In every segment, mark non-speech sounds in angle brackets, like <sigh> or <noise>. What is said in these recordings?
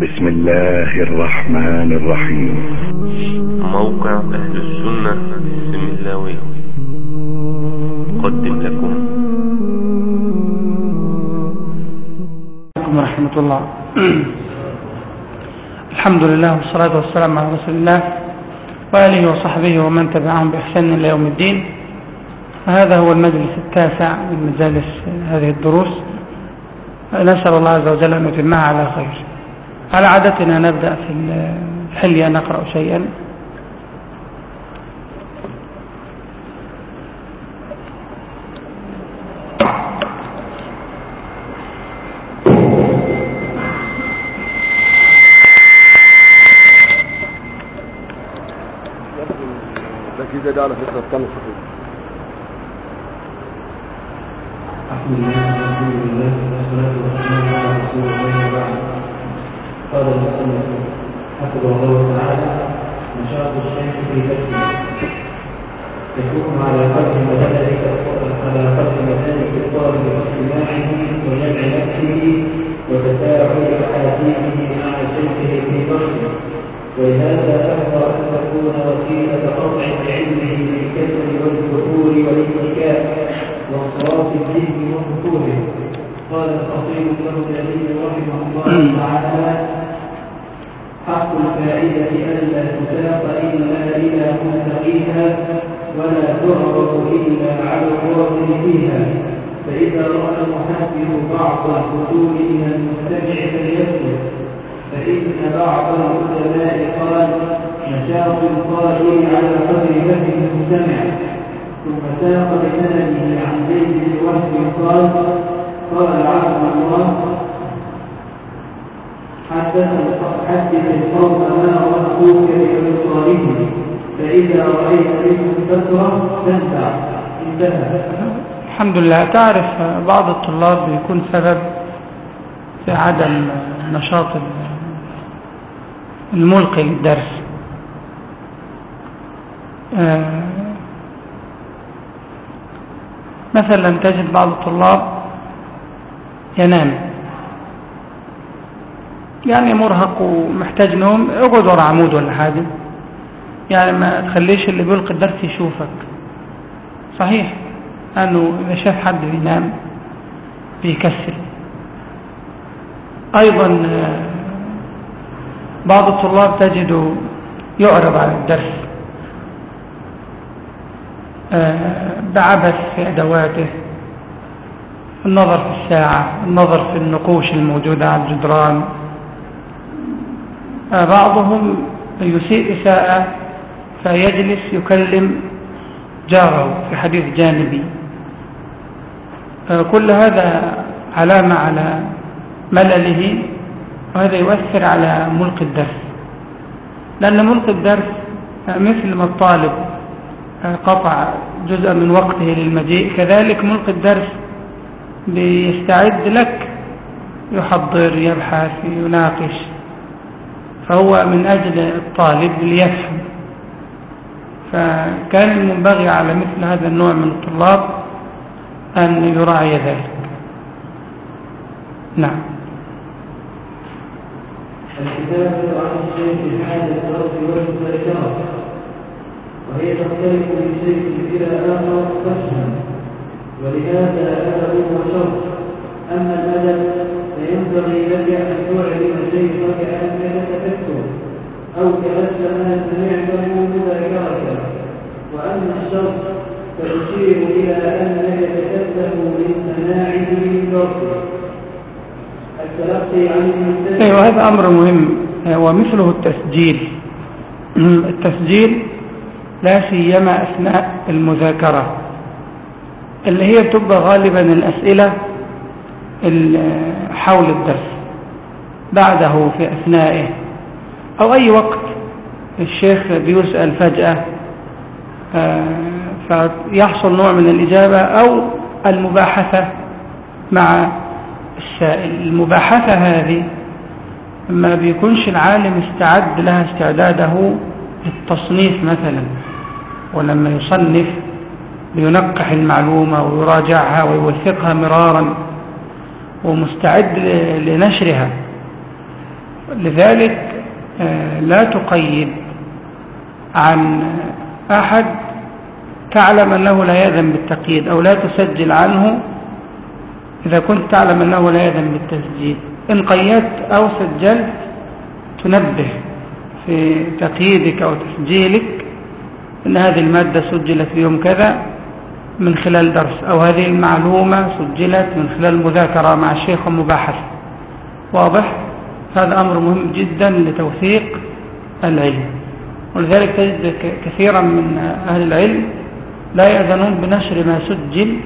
بسم الله الرحمن الرحيم. موقع أهل السنة السملاوي قدم لكم. عليكم ورحمة الله. الحمد لله والصلاة والسلام على رسول الله وآله وصحبه ومن تبعهم بإحسان إلى يوم الدين. هذا هو المجلس التاسع من مجالس هذه الدروس. نسأل الله عز وجل أن يتمها على خير. على عادتنا نبدأ في الحلية نقرأ شيئا. لكن إذا دار في الطن الصحيح إلا على الراغب فيها. فإذا رأى المحدث بعض الفضول من المستمع فليسكت فإن بعض العلماء قال نشاط القائل على قدر فهم المستمع. ثم ساق بسنده عن زيد بن وهب قال قال عبد الله حدث حدث القوم ما رأوك بأبصارهم فإذا رأيت منهم فترة تنفع. انتهى. الحمد لله. تعرف بعض الطلاب بيكون سبب في عدم نشاط الملقي للدرس. آه، مثلا تجد بعض الطلاب ينام. يعني مرهق ومحتاج نوم اقعد ورا عمود ولا حاجة. يعني ما تخليش اللي بيلقي الدرس يشوفك. صحيح. انه إذا شاف حد بينام بيكسل. أيضا آه، بعض الطلاب تجد يعرض عن الدرس آه، بعبث في أدواته النظر في الساعة النظر في النقوش الموجودة على الجدران. آه، بعضهم يسيء إساءة فيجلس يكلم جاره في حديث جانبي. كل هذا علامة على ملله وهذا يؤثر على ملك الدرس. لأن ملك الدرس مثل ما الطالب قطع جزءا من وقته للمجيء كذلك ملك الدرس بيستعد لك يحضر يبحث يناقش. فهو من أجل الطالب ليفهم. فكان المنبغي على مثل هذا النوع من الطلاب أن يراعي ذلك. نعم. الكتاب عن الشيخ حال الدرس والمذاكرة وهي تختلف من شيء إلى آخر فهما. ولهذا أدب وشرط أما الأدب فينبغي لك أن تعلم شيخك أنك تذكر أو كأنما سمعته مذاكرة وأما الشرط فتشير إلى أنك تكلف للسماع من درسه التلقي عن المبتدئ أيوة هذا أمر مهم. ومثله التسجيل. <clears throat> التسجيل لا سيما أثناء المذاكرة. اللي هي بتبقى غالبا الأسئلة حول الدرس. بعده في أثنائه. أو أي وقت الشيخ بيسأل فجأة فيحصل نوع من الإجابة أو المباحثة مع السائل. المباحثة هذه ما بيكونش العالم استعد لها استعداده للتصنيف مثلا ولما يصنف لينقح المعلومة ويراجعها ويوثقها مرارا ومستعد لنشرها. لذلك آه، لا تقيد عن أحد تعلم أنه لا يأذن بالتقييد أو لا تسجل عنه إذا كنت تعلم أنه لا يأذن بالتسجيل. إن قيدت أو سجلت تنبه في تقييدك أو تسجيلك أن هذه المادة سجلت يوم كذا من خلال درس أو هذه المعلومة سجلت من خلال مذاكرة مع الشيخ ومباحثة واضح؟ هذا أمر مهم جدا لتوثيق العلم. ولذلك تجد كثيرا من أهل العلم لا يأذنون بنشر ما سجل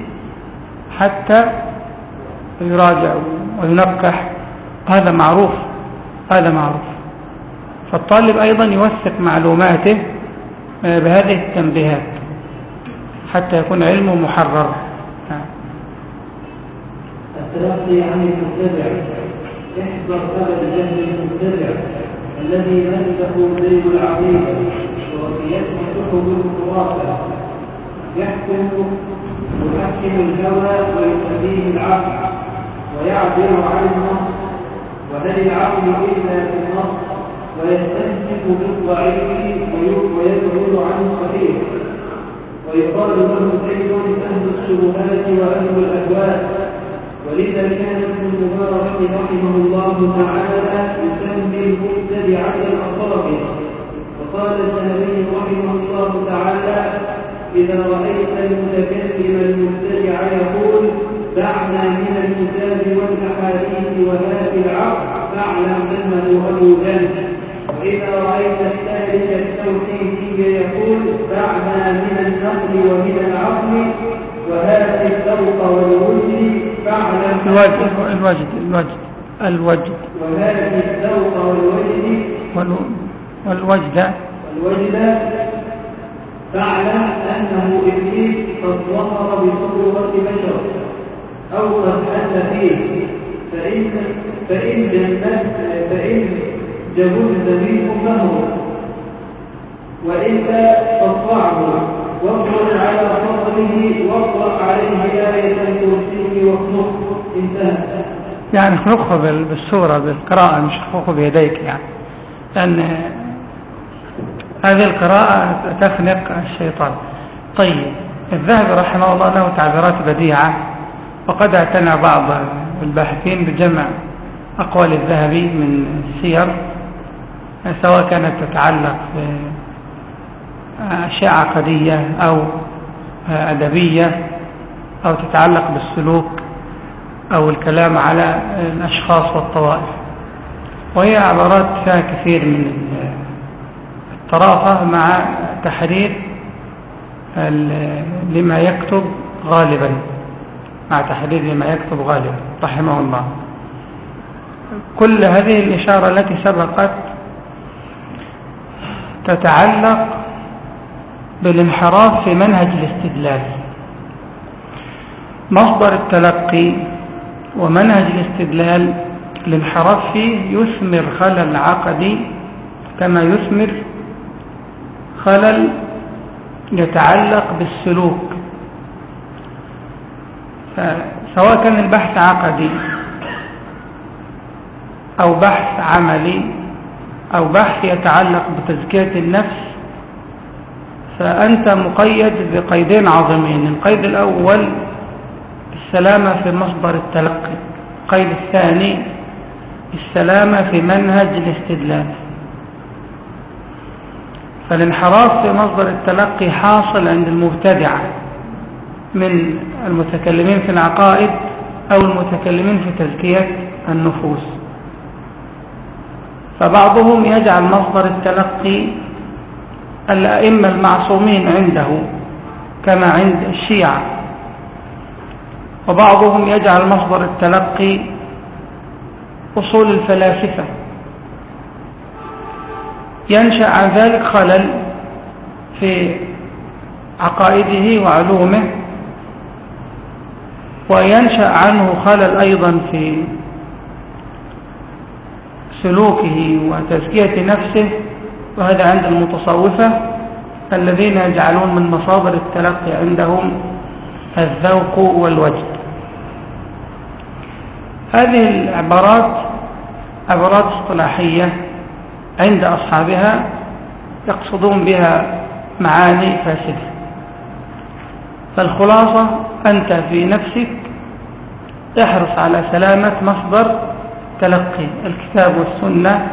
حتى يراجع وينقح. هذا معروف هذا معروف. فالطالب أيضا يوثق معلوماته بهذه التنبيهات حتى يكون علمه محرر. التلقي عن المبتدع احذر ابد جهل المبتدع. الذي نسبه زيد العقيده ووصيته حكم الخرافه يحكم يحكم الهوى ويقتديه العقل ويعبر عن النص وهل العقل إلا في النص بالضعيف ويبعد عن الصحيح ويقال له زيد أهل الشبهات وأهل الاهواء ولذا كان ابن المبارك رحمه الله تعالى يسمي المبتدع الاصابع وقال الذهبي رحمه الله تعالى إذا رأيت المتكلم المبتدع يقول دعنا من الكتاب والأحاديث وهات العقل فاعلم أنه أبو جهل. وإذا رأيت الثالث التوحيدي يقول دعنا من النقل ومن العقل وهذا الذوق والوجد فاعلم الوجد الوجد الوجد الوجد. وهذا الذوق والوجد. والوجد. والوجد فاعلم أنه إبليس قد ظهر بصورة بشر. أو قد حل فيه. فإن فإن فإن جبوت منكم له وإلا فاطلعه واقبل على فضله واقرأ عليه آية الكرسي واخنقه انتهى. يعني اخنقه بالصورة بالقراءة مش اخنقه بيديك يعني. لأن هذه القراءة تخنق الشيطان. طيب الذهبي رحمه الله له تعبيرات بديعة وقد اعتنى بعض الباحثين بجمع أقوال الذهبي من السير سواء كانت تتعلق بأشياء عقدية أو أدبية أو تتعلق بالسلوك. أو الكلام على الأشخاص والطوائف. وهي عبارات فيها كثير من الطرافة مع تحرير لما يكتب غالبا مع تحرير لما يكتب غالبا رحمه الله. كل هذه الإشارة التي سبقت تتعلق بالانحراف في منهج الاستدلال. مصدر التلقي ومنهج الاستدلال الانحراف فيه يثمر خلل عقدي كما يثمر خلل يتعلق بالسلوك. سواء كان البحث عقدي أو بحث عملي أو بحث يتعلق بتزكية النفس فأنت مقيد بقيدين عظيمين. القيد الأول السلامة في مصدر التلقي. القيد الثاني السلامة في منهج الاستدلال. فالانحراف في مصدر التلقي حاصل عند المبتدعة من المتكلمين في العقائد أو المتكلمين في تزكية النفوس. فبعضهم يجعل مصدر التلقي الأئمة المعصومين عنده كما عند الشيعة. وبعضهم يجعل مصدر التلقي أصول الفلاسفة. ينشأ عن ذلك خلل في عقائده وعلومه وينشأ عنه خلل أيضا في سلوكه وتزكية نفسه وهذا عند المتصوفة الذين يجعلون من مصادر التلقي عندهم الذوق والوجد هذه العبارات عبارات اصطلاحية عند أصحابها يقصدون بها معاني فاسدة. فالخلاصة أنت في نفسك احرص على سلامة مصدر تلقي الكتاب والسنة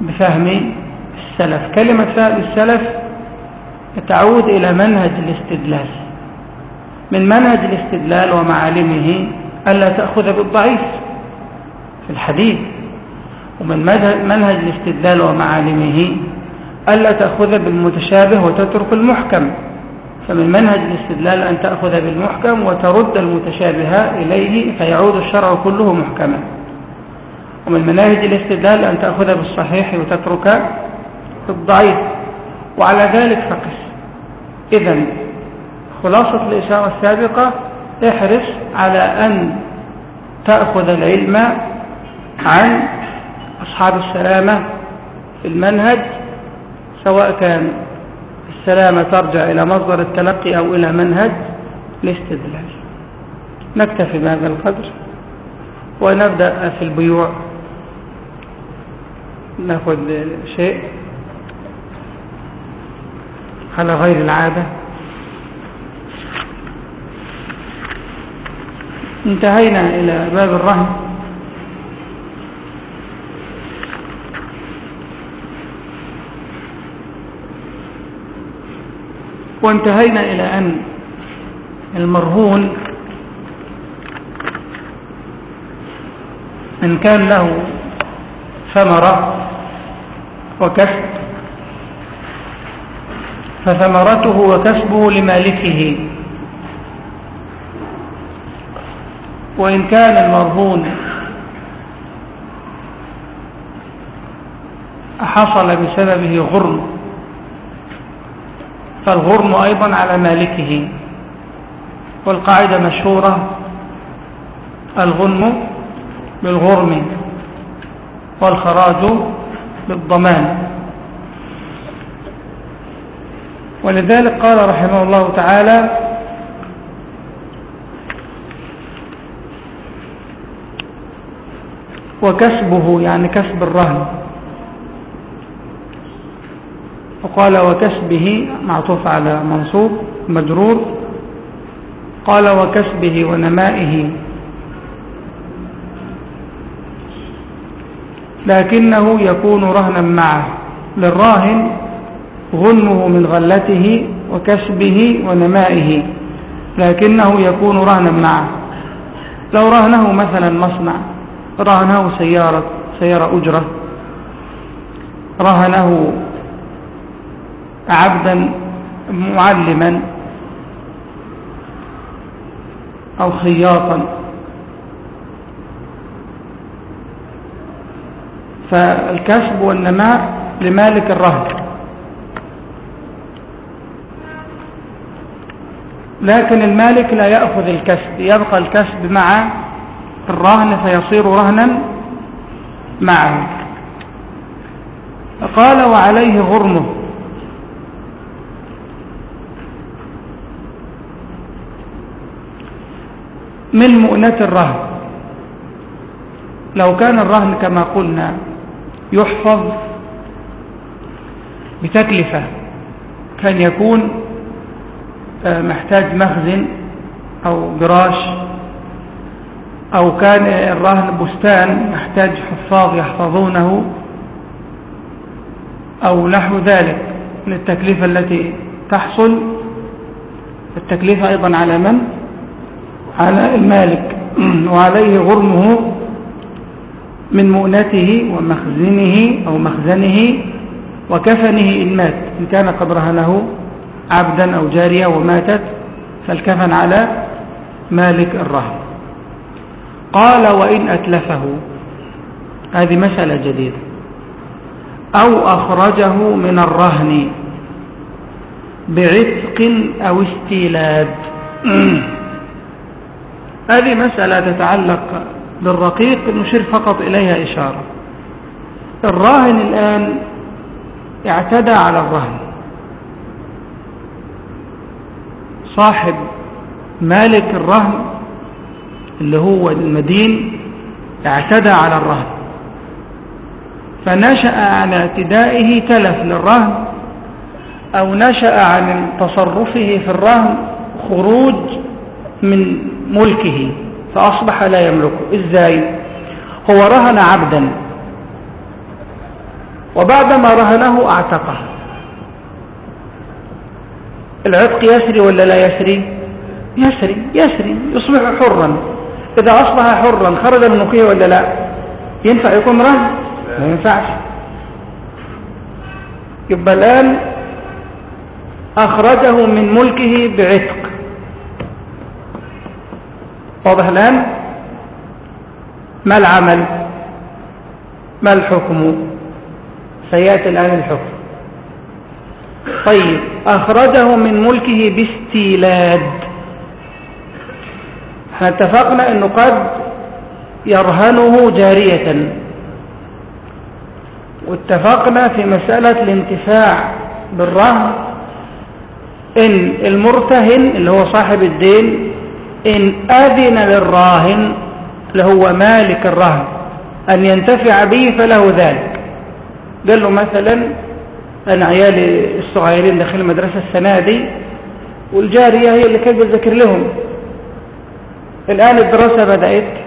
بفهم السلف. كلمة السلف تعود إلى منهج الاستدلال. من منهج الاستدلال ومعالمه ألا تأخذ بالضعيف في الحديث ومن منهج الاستدلال ومعالمه ألا تأخذ بالمتشابه وتترك المحكم. فمن منهج الاستدلال أن تأخذ بالمحكم وترد المتشابه إليه فيعود الشرع كله محكما. ومن مناهج الاستدلال أن تأخذ بالصحيح وتترك بالضعيف. وعلى ذلك فقس. إذا خلاصة الإشارة السابقة احرص على أن تأخذ العلم عن أصحاب السلامة في المنهج سواء كان السلامة ترجع إلى مصدر التلقي أو إلى منهج الاستدلال. نكتفي بهذا القدر ونبدأ في البيوع. نأخذ شيء على غير العادة. انتهينا إلى باب الرهن. وانتهينا إلى أن المرهون إن كان له ثمرة وكسب فثمرته وكسبه لمالكه. وإن كان المرهون حصل بسببه غرم فالغرم أيضا على مالكه. والقاعدة مشهورة الغنم بالغرم والخراج بالضمان. ولذلك قال رحمه الله تعالى وكسبه يعني كسب الرهن. وقال وكسبه معطوف على منصوب مجرور. قال وكسبه ونمائه. لكنه يكون رهنا معه. للراهن غنمه من غلته وكسبه ونمائه. لكنه يكون رهنا معه. لو رهنه مثلا مصنع رهنه سيارة سيارة أجرة. رهنه عبدا معلما أو خياطا. فالكسب والنماء لمالك الرهن. لكن المالك لا يأخذ الكسب يبقى الكسب مع الرهن فيصير رهنا معه. قال وعليه غرمه. من مؤنة الرهن. لو كان الرهن كما قلنا يحفظ بتكلفة كان يكون محتاج مخزن أو جراش أو كان الرهن بستان محتاج حفاظ يحفظونه أو نحو ذلك من التكلفة التي تحصل. التكلفة أيضا على من؟ على المالك. <clears throat> وعليه غرمه من مؤنته ومخزنه أو مخزنه وكفنه إن مات. إن كان قد رهنه عبدا أو جارية وماتت فالكفن على مالك الرهن. قال وإن أتلفه. هذه مسألة جديدة. أو أخرجه من الرهن بعتق أو استيلاد <clears throat> هذه مسألة تتعلق بالرقيق نشير فقط إليها إشارة. الراهن الآن اعتدى على الرهن. صاحب مالك الرهن اللي هو المدين اعتدى على الرهن. فنشأ عن اعتدائه تلف للرهن أو نشأ عن تصرفه في الرهن خروج من ملكه فأصبح لا يملكه إزاي؟ هو رهن عبدا وبعدما رهنه أعتقه. العتق يسري ولا لا يسري؟ يسري يسري يصبح حرا. إذا أصبح حرا خرج من ملكه ولا لا؟ ينفع يكون رهن ما ينفعش. يبقى الآن أخرجه من ملكه بعتق. واضح الآن؟ ما العمل؟ ما الحكم؟ سيأتي الآن الحكم. طيب أخرجه من ملكه باستيلاد. إحنا اتفقنا أنه قد يرهنه جارية. واتفقنا في مسألة الانتفاع بالرهن. إن المرتهن اللي هو صاحب الدين إن أذن للراهن اللي هو مالك الرهن أن ينتفع به فله ذلك. قال له مثلا أنا عيالي الصغيرين داخل المدرسة السنة دي والجارية هي اللي كانت بتذاكر لهم. الآن الدراسة بدأت.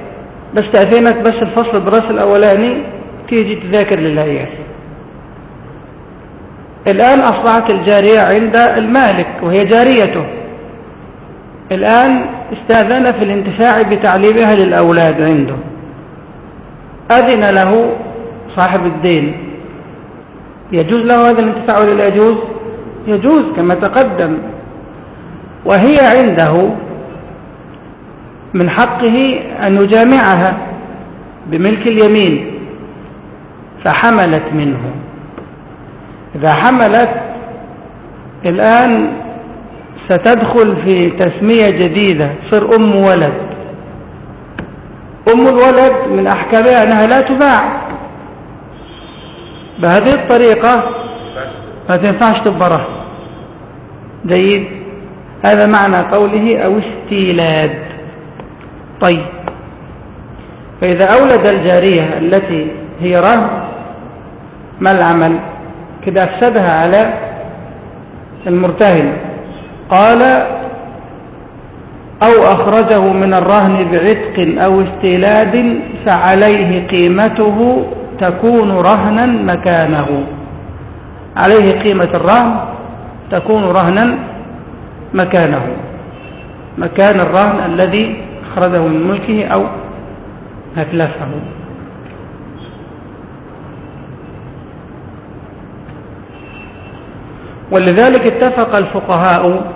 بس تأذينك بس الفصل الدراسي الأولاني تيجي تذاكر للعيال. الآن أصبحت الجارية عند المالك وهي جاريته. الآن استأذن في الانتفاع بتعليمها للأولاد عنده. أذن له صاحب الدين. يجوز له هذا الانتفاع ولا لا يجوز؟ يجوز كما تقدم. وهي عنده من حقه أن يجامعها بملك اليمين فحملت منه. إذا حملت الآن ستدخل في تسمية جديدة صر أم ولد. أم الولد من أحكامها أنها لا تباع. بهذه الطريقة ما تنفعش تبرة جيد. هذا معنى قوله أو استيلاد. طيب. فإذا أولد الجارية التي هي رهن ما العمل؟ كده أفسدها على المرتهن. قال أو أخرجه من الرهن بعتق أو استيلاد فعليه قيمته تكون رهنا مكانه. عليه قيمة الرهن تكون رهنا مكانه. مكان الرهن الذي أخرجه من ملكه أو أتلفه. ولذلك اتفق الفقهاء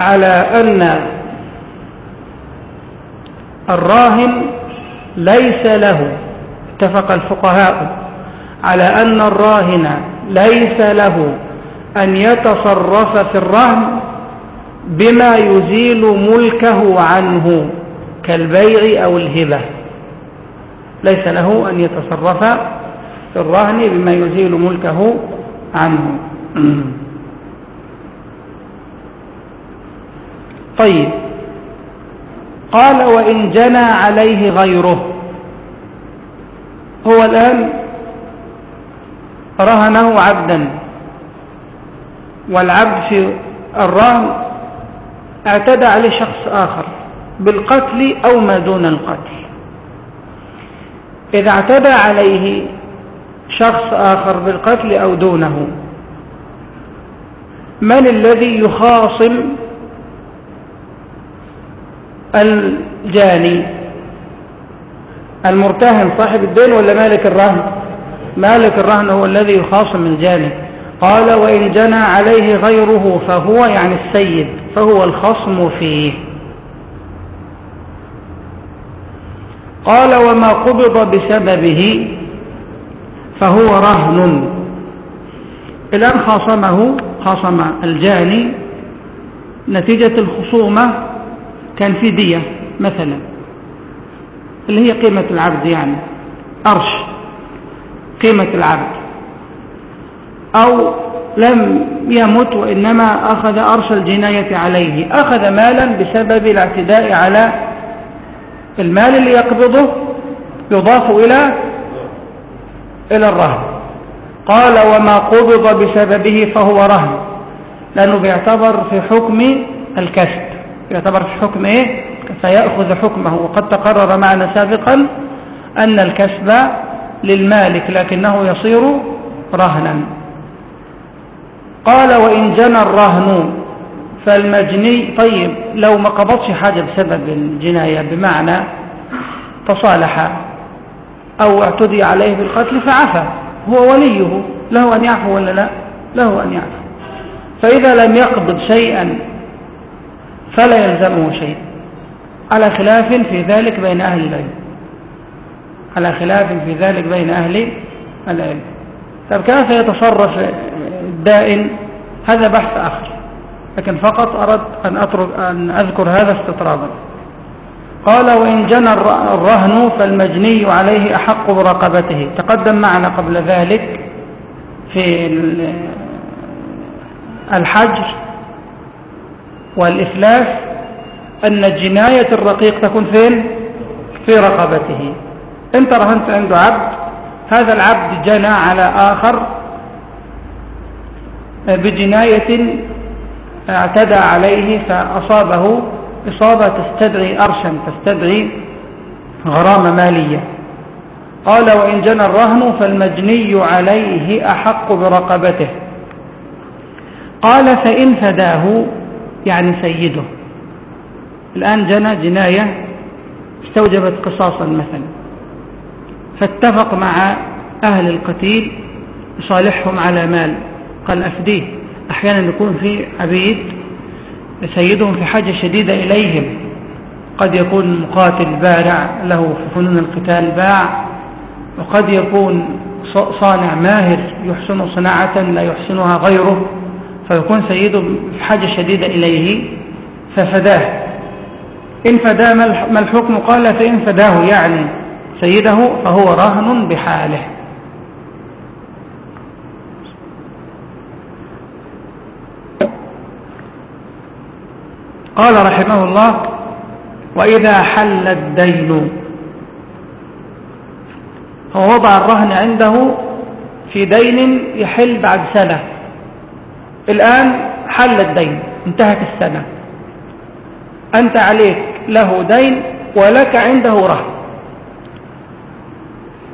على أن الراهن ليس له اتفق الفقهاء على أن الراهن ليس له أن يتصرف في الرهن بما يزيل ملكه عنه كالبيع أو الهبة. ليس له أن يتصرف في الرهن بما يزيل ملكه عنه. <clears throat> طيب. قال وإن جنى عليه غيره. هو الآن رهنه عبدا. والعبد في الرهن اعتدى عليه شخص آخر بالقتل أو ما دون القتل. إذا اعتدى عليه شخص آخر بالقتل أو دونه من الذي يخاصم الجاني؟ المرتهن صاحب الدين ولا مالك الرهن؟ مالك الرهن هو الذي يخاصم الجاني. قال وإن جنى عليه غيره فهو يعني السيد. فهو الخصم فيه. قال وما قبض بسببه فهو رهن. الآن خاصمه خاصم الجاني نتيجة الخصومة كان في دية مثلا اللي هي قيمة العبد يعني أرش قيمة العبد أو لم يمت وإنما أخذ أرش الجناية عليه. أخذ مالا بسبب الاعتداء على المال اللي يقبضه يضاف إلى إلى الرهن. قال وما قبض بسببه فهو رهن. لأنه بيعتبر في حكم الكسب. يعتبر في حكم إيه؟ فيأخذ حكمه. وقد تقرر معنا سابقا أن الكسب للمالك لكنه يصير رهنا. قال وإن جنى الرهن فالمجني طيب لو ما قبضش حاجة بسبب الجناية بمعنى تصالح أو اعتدي عليه بالقتل فعفى هو وليه؟ له أن يعفو ولا لا؟ له أن يعفو. فإذا لم يقبض شيئا فلا يلزمه شيء. على خلاف في ذلك بين أهل العلم. على خلاف في ذلك بين أهل العلم. طب كيف يتصرف الدائن هذا بحث آخر. لكن فقط أردت أن, أترك أن أذكر هذا استطرادا. قال وإن جنى الرهن فالمجني عليه أحق برقبته تقدم معنا قبل ذلك في الحجر والإفلاس أن جناية الرقيق تكون فين؟ في رقبته. انت رهنت عنده عبد هذا العبد جنى على آخر بجناية اعتدى عليه فأصابه إصابة تستدعي أرشا تستدعي غرامة مالية. قال وإن جنى الرهن فالمجني عليه أحق برقبته. قال فإن فداه يعني سيده. الآن جنى جناية استوجبت قصاصا مثلا. فاتفق مع أهل القتيل يصالحهم على مال. قال أفديه. أحيانا يكون في عبيد سيدهم في حاجة شديدة إليهم. قد يكون مقاتل بارع له في فنون القتال باع. وقد يكون صانع ماهر يحسن صناعة لا يحسنها غيره. فيكون سيده في حاجة شديدة إليه. ففداه. إن فداه ما الحكم؟ قال فإن فداه يعني سيده فهو رهن بحاله. قال رحمه الله وإذا حل الدين هو وضع الرهن عنده في دين يحل بعد سنة. الآن حل الدين انتهت السنة. أنت عليك له دين ولك عنده رهن.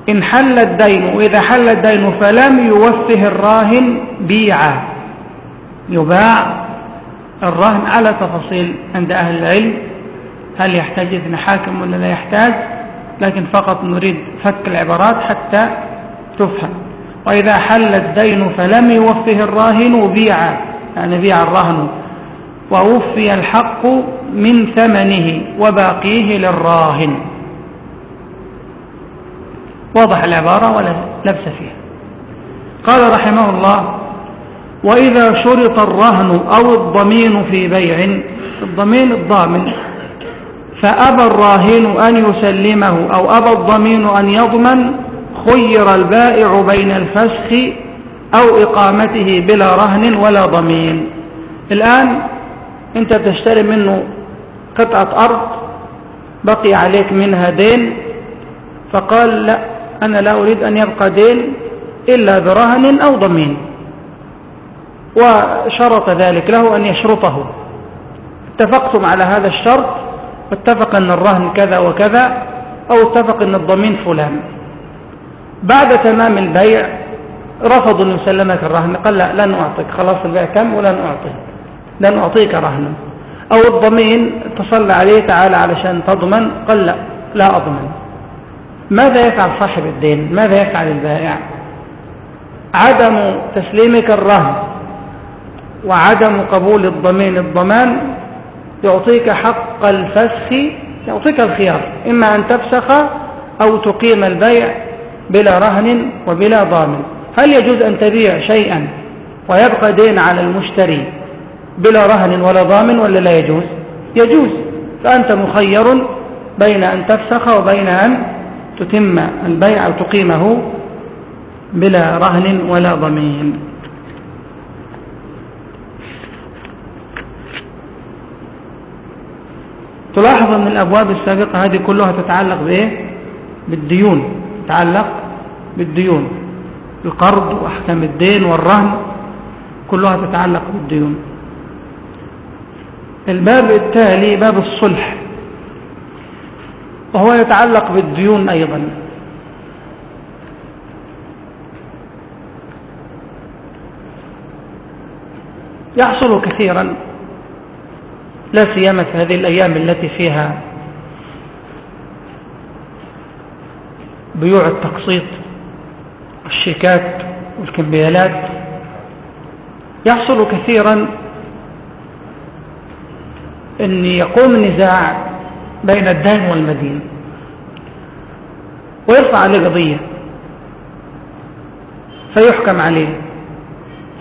إن حل الدين وإذا حل الدين فلم يوفه الراهن بيعا يباع الرهن على تفاصيل عند أهل العلم هل يحتاج إذن حاكم ولا لا يحتاج لكن فقط نريد فك العبارات حتى تفهم. وإذا حل الدين فلم يوفه الراهن بيعا يعني بيع الرهن ووفي الحق من ثمنه وباقيه للراهن. واضح العبارة ولا لبس فيها؟ قال رحمه الله وإذا شرط الرهن أو الضمين في بيع الضمين الضامن. فأبى الراهن أن يسلمه أو أبى الضمين أن يضمن خير البائع بين الفسخ أو إقامته بلا رهن ولا ضمين. الآن أنت تشتري منه قطعة أرض بقي عليك منها دين. فقال لا أنا لا أريد أن يبقى دين إلا برهن أو ضمين. وشرط ذلك له أن يشرطه. اتفقتم على هذا الشرط واتفق أن الرهن كذا وكذا أو اتفق أن الضمين فلان. بعد تمام البيع رفضوا أن يسلمك الرهن قال لا لن أعطيك. خلاص البيع تم ولن أعطيك. لن أعطيك رهنا. أو الضمين اتصل عليه تعالى علشان تضمن قال لا لا أضمن. ماذا يفعل صاحب الدين؟ ماذا يفعل البائع؟ عدم تسليمك الرهن. وعدم قبول الضمين الضمان يعطيك حق الفسخ يعطيك الخيار. إما أن تفسخ أو تقيم البيع بلا رهن وبلا ضامن. هل يجوز أن تبيع شيئا ويبقى دين على المشتري بلا رهن ولا ضامن ولا لا يجوز؟ يجوز. فأنت مخير بين أن تفسخ وبين أن تتم البيع أو تقيمه بلا رهن ولا ضمين. تلاحظ أن الأبواب السابقة هذه كلها تتعلق بإيه؟ بالديون. تتعلق بالديون. القرض وأحكام الدين والرهن كلها تتعلق بالديون. الباب التالي باب الصلح. وهو يتعلق بالديون أيضا. يحصل كثيرا. لا سيما في هذه الأيام التي فيها بيوع التقسيط والشيكات والكمبيالات. يحصل كثيرا أن يقوم نزاع بين الدين والمدين ويرفع عليه قضية فيحكم عليه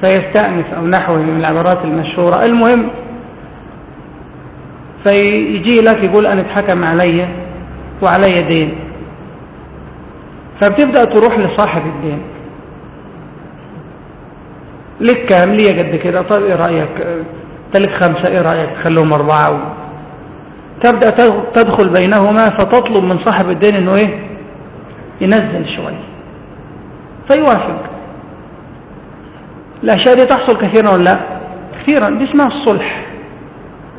فيستأنف أو نحوه من العبارات المشهورة. المهم فيجي لك يقول أنا اتحكم علي وعلي دين. فبتبدأ تروح لصاحب الدين. لك كام؟ ليه قد كده. طيب إيه رأيك؟ تلك خمسة إيه رأيك؟ خلوهم أربعة. و... تبدأ تدخل بينهما فتطلب من صاحب الدين إنه إيه؟ ينزل شوي. فيوافق. الأشياء دي تحصل كثيرا ولا؟ لا كثيرا. دي اسمها الصلح.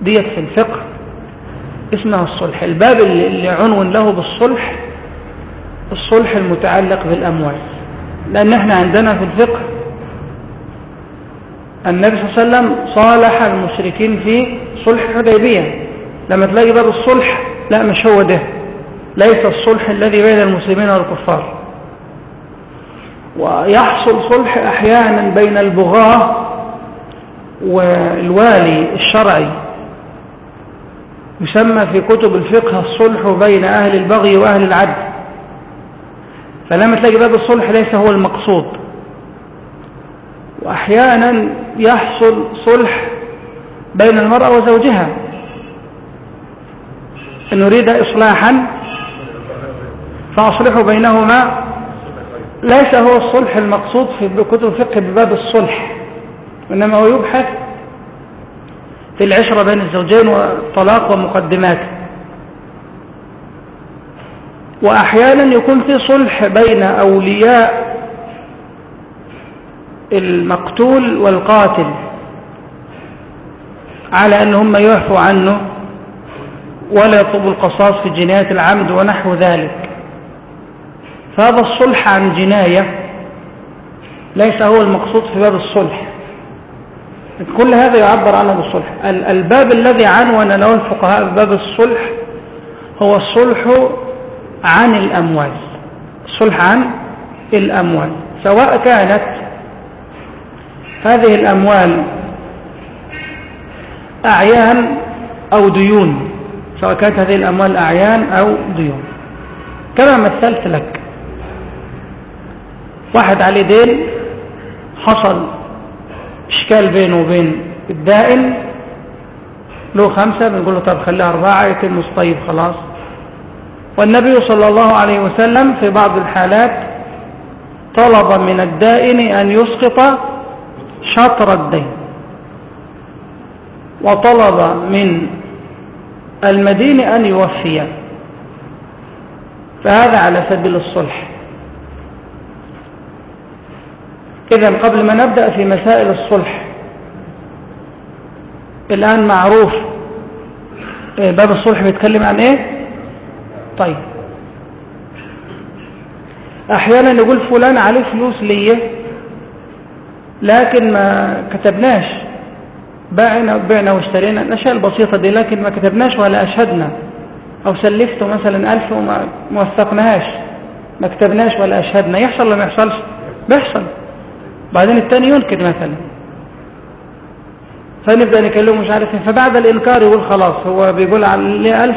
ديت في الفقه. اسمها الصلح. الباب اللي عنون له بالصلح الصلح المتعلق بالأموال. لأن إحنا عندنا في الفقه النبي صلى الله عليه وسلم صالح المشركين في صلح الحديبية. لما تلاقي باب الصلح لا مش هو ده ليس الصلح الذي بين المسلمين والكفار. ويحصل صلح أحيانا بين البغاة والوالي الشرعي. يسمى في كتب الفقه الصلح بين أهل البغي وأهل العدل. فلما تلاقي باب الصلح ليس هو المقصود. وأحيانا يحصل صلح بين المرأة وزوجها. إن نريد اصلاحا فأصلحوا بينهما. ليس هو الصلح المقصود في كتب الفقه بباب الصلح وإنما هو يبحث في العشرة بين الزوجين والطلاق ومقدماته وأحيانا يكون في صلح بين أولياء المقتول والقاتل على ان هم يعفوا عنه ولا يطلب القصاص في جناية العمد ونحو ذلك. فهذا الصلح عن جناية ليس هو المقصود في باب الصلح. كل هذا يعبر عنه بالصلح. الباب الذي عنون له الفقهاء باب الصلح هو الصلح عن الأموال. الصلح عن الأموال. سواء كانت هذه الأموال أعيان أو ديون. سواء كانت هذه الأموال أعيان أو ديون. كما مثلت لك. واحد عليه دين حصل إشكال بينه وبين الدائن له خمسة بنقول له طب خليها أربعة يتم طيب خلاص. والنبي صلى الله عليه وسلم في بعض الحالات طلب من الدائن أن يسقط شطر الدين. وطلب من المدين أن يوفي فهذا على سبيل الصلح. إذا قبل ما نبدأ في مسائل الصلح الآن معروف باب الصلح بيتكلم عن إيه؟ طيب. أحيانا يقول فلان عليه فلوس ليه لكن ما كتبناش. بعنا بعنا واشترينا. الأشياء البسيطة دي لكن ما كتبناش ولا أشهدنا. أو سلفته مثلا ألف وما وثقناهاش ما كتبناش ولا أشهدنا. يحصل ولا ما يحصلش؟ بيحصل بعدين الثاني ينكر مثلا. فنبدأ نكلمه مش عارف فبعد الإنكار يقول خلاص هو بيقول عليه ألف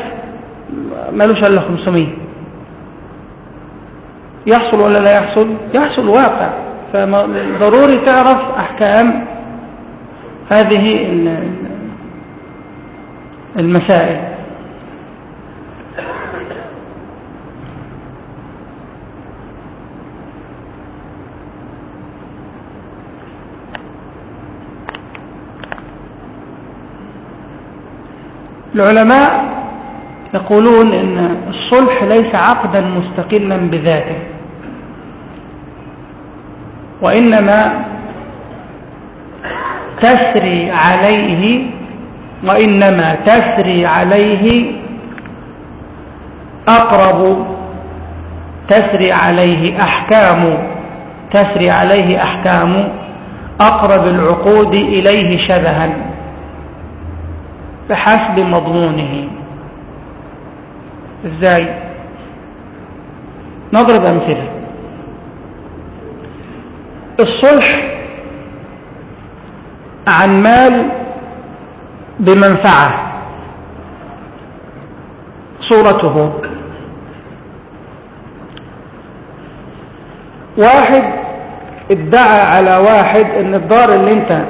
مالوش إلا 500 يحصل ولا لا يحصل؟ يحصل واقع. فضروري تعرف أحكام هذه المسائل. العلماء يقولون إن الصلح ليس عقدا مستقلا بذاته وإنما تسري عليه وإنما تسري عليه أقرب تسري عليه أحكام تسري عليه أحكام أقرب العقود إليه شبها. بحسب مضمونه. إزاي؟ نضرب أمثلة. الصلح عن مال بمنفعة. صورته. واحد ادعى على واحد إن الدار اللي أنت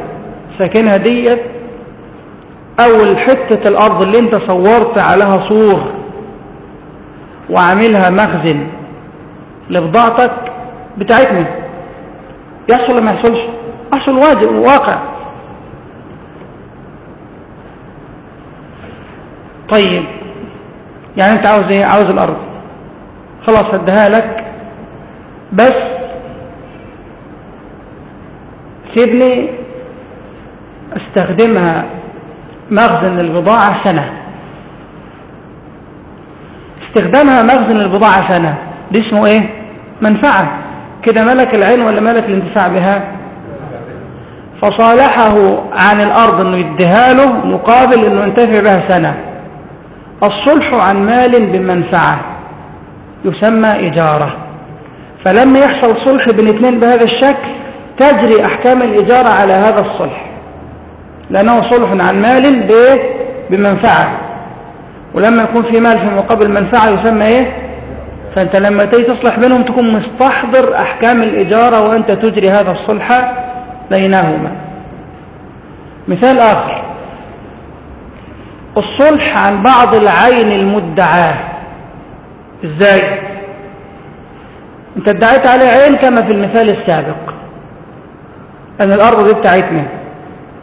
ساكنها ديت أو الحتة الأرض اللي أنت صورت عليها صور وعاملها مخزن لبضاعتك بتاعتنا. يحصل ولا ما يحصلش؟ يحصل واقع. طيب يعني أنت عاوز إيه؟ عاوز الأرض. خلاص هديها لك. بس سيبني أستخدمها مخزن للبضاعة سنة. استخدامها مخزن للبضاعة سنة. دي اسمه إيه؟ منفعة. كده ملك العين ولا ملك الانتفاع بها؟ فصالحه عن الأرض إنه يديها له مقابل إنه ينتفع بها سنة. الصلح عن مال بمنفعة. يسمى إجارة فلما يحصل صلح بين اثنين بهذا الشكل تجري أحكام الإجارة على هذا الصلح. لأنه صلح عن مال بمنفعة. ولما يكون في مال في مقابل منفعة يسمى إيه؟ فأنت لما تيجي تصلح بينهم تكون مستحضر أحكام الإجارة وأنت تجري هذا الصلح بينهما. مثال آخر. الصلح عن بعض العين المدعاة. إزاي؟ أنت ادعيت عليه عين كما في المثال السابق. أن الأرض دي بتاعتنا.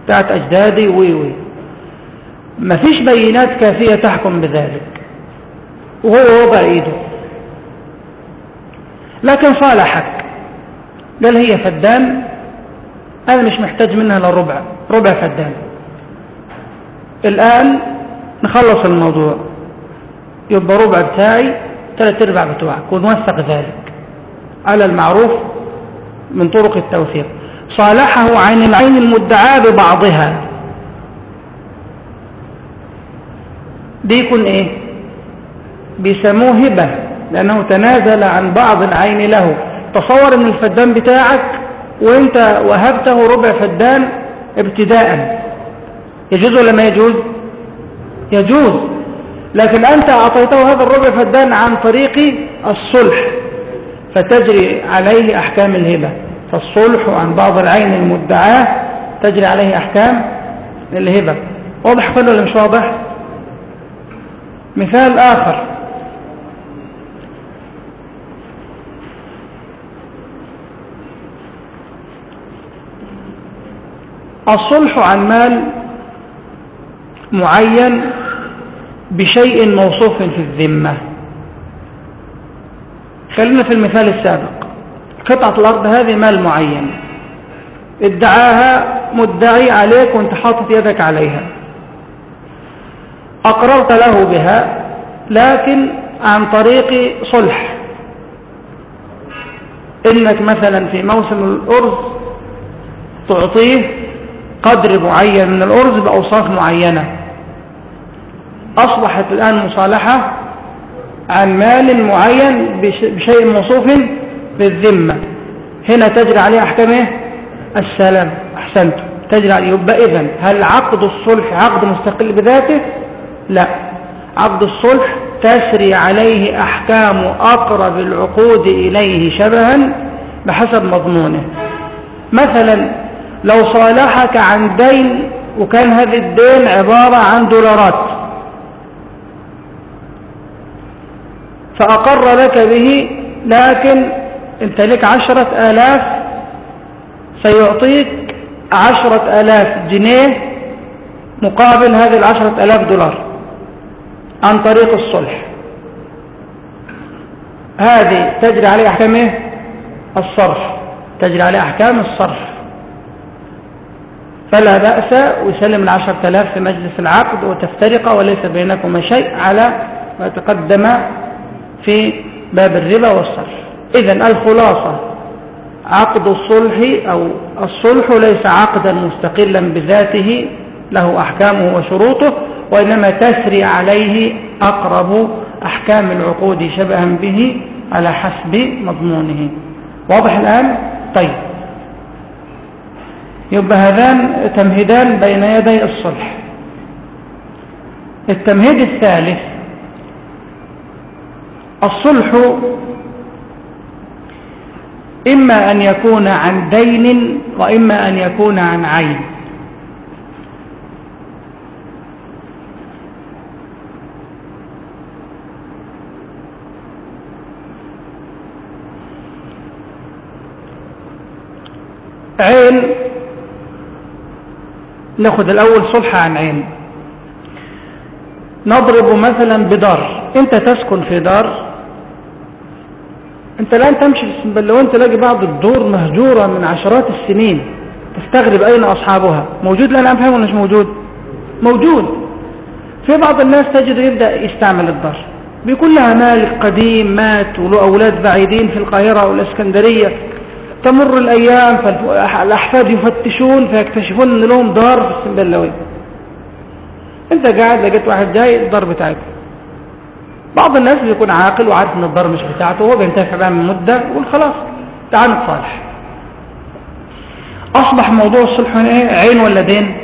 بتاعت أجدادي وي وي. مفيش بينات كافية تحكم بذلك. وهو وضع ايده لكن صالحك. قال هي فدان. أنا مش محتاج منها إلا ربع. ربع فدان. الآن نخلص الموضوع. يبقى ربع بتاعي ثلاث أرباع بتوعك. ونوثق ذلك. على المعروف من طرق التوثيق. صالحه عن العين المدعاة ببعضها. دي يكون إيه؟ بيسموه هبة لأنه تنازل عن بعض العين له. تصور إن الفدان بتاعك وأنت وهبته ربع فدان ابتداء. يجوز ولا ما يجوز؟ يجوز. لكن أنت أعطيته هذا الربع فدان عن طريق الصلح فتجري عليه أحكام الهبة. فالصلح عن بعض العين المدعاة تجري عليه أحكام الهبة واضح كله ولا مش واضح؟ مثال آخر. الصلح عن مال معين بشيء موصوف في الذمة. خلينا في المثال السابق. قطعة الأرض هذه مال معين. ادعاها مدعي عليك وانت حاطط يدك عليها. أقررت له بها لكن عن طريق صلح. إنك مثلا في موسم الأرز تعطيه قدر معين من الأرز بأوصاف معينة. أصبحت الآن مصالحة عن مال معين بشيء موصوف بالذمة. هنا تجري عليه أحكام إيه؟ السلام. أحسنت. تجري عليه يبقى إذن هل عقد الصلح عقد مستقل بذاته؟ لا. عقد الصلح تسري عليه أحكام أقرب العقود إليه شبها بحسب مضمونه. مثلا لو صالحك عن دين وكان هذا الدين عبارة عن دولارات فأقر لك به لكن انت لك عشرة آلاف سيعطيك عشرة آلاف جنيه مقابل هذه العشرة آلاف دولار عن طريق الصلح. هذه تجري عليه أحكام إيه؟ الصرف. تجري عليه أحكام الصرف. فلا بأس ويسلم العشر تلاف في مجلس العقد وتفترق وليس بينكما شيء على ما تقدم في باب الربا والصرف. إذا الخلاصة عقد الصلح أو الصلح ليس عقدا مستقلا بذاته له أحكامه وشروطه وإنما تسري عليه أقرب أحكام العقود شبها به على حسب مضمونه. واضح الآن؟ طيب. يبقى هذان تمهيدان بين يدي الصلح. التمهيد الثالث الصلح إما أن يكون عن دين وإما أن يكون عن عين. عين ناخد الأول صلح عن عين. نضرب مثلا بدار. أنت تسكن في دار. انت الآن تمشي في السنبلاوين تلاقي بعض الدور مهجورة من عشرات السنين تستغرب أين أصحابها. موجود لا أنا أفهم ولا مش موجود؟ موجود. في بعض الناس تجد يبدأ يستعمل الدار. بيكون لها مالك قديم مات وله أولاد بعيدين في القاهرة أو الإسكندرية تمر الأيام فالأحفاد يفتشون فيكتشفون أن لهم دار في السنبلاوين أنت قاعد لقيت واحد جاي الدار بتاعك. بعض الناس بيكون عاقل وعارف إن الدار مش بتاعته وهو بينتفع بها من مده يقول خلاص تعال نتصالح أصبح موضوع الصلح هنا إيه عين ولا دين؟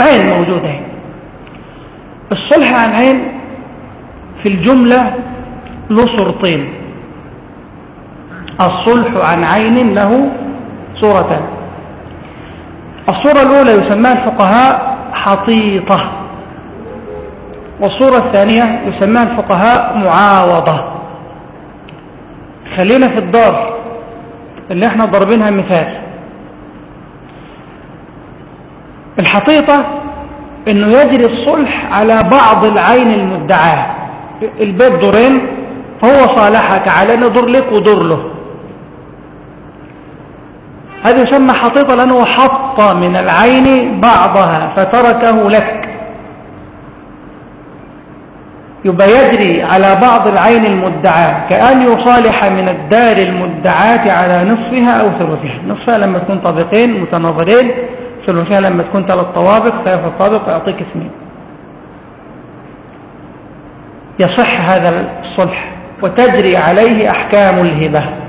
عين موجود اهي الصلح عن عين في الجملة له صورتين الصلح عن عين له صورتان. الصورة الأولى يسمى الفقهاء حطيطة. والصورة الثانية يسمى الفقهاء معاوضة. خلينا في الدار اللي إحنا ضربينها مثال. الحقيقة إنه يجري الصلح على بعض العين المدعاة. البيت دورين فهو صالحك على ان دور لك ودور له. هذا يسمى حقيقة لأنه حط من العين بعضها فتركه لك. يبقى يجري على بعض العين المدعاة كأن يصالح من الدار المدعاة على نصفها أو ثلثها. نصفها لما تكون طابقين متناظرين ثلثها لما تكون ثلاث طوابق ثلاث طابق يعطيك اثنين. يصح هذا الصلح وتجري عليه أحكام الهبة.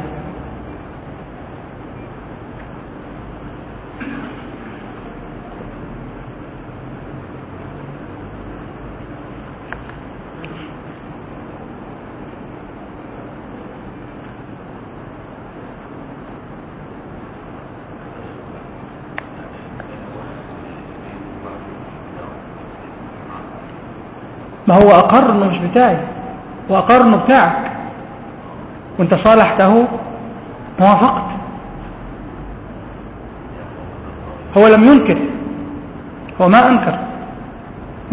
ما هو أقر أنه مش بتاعي وأقر أنه بتاعك. وأنت صالحته موافقت. هو لم ينكر هو ما أنكر.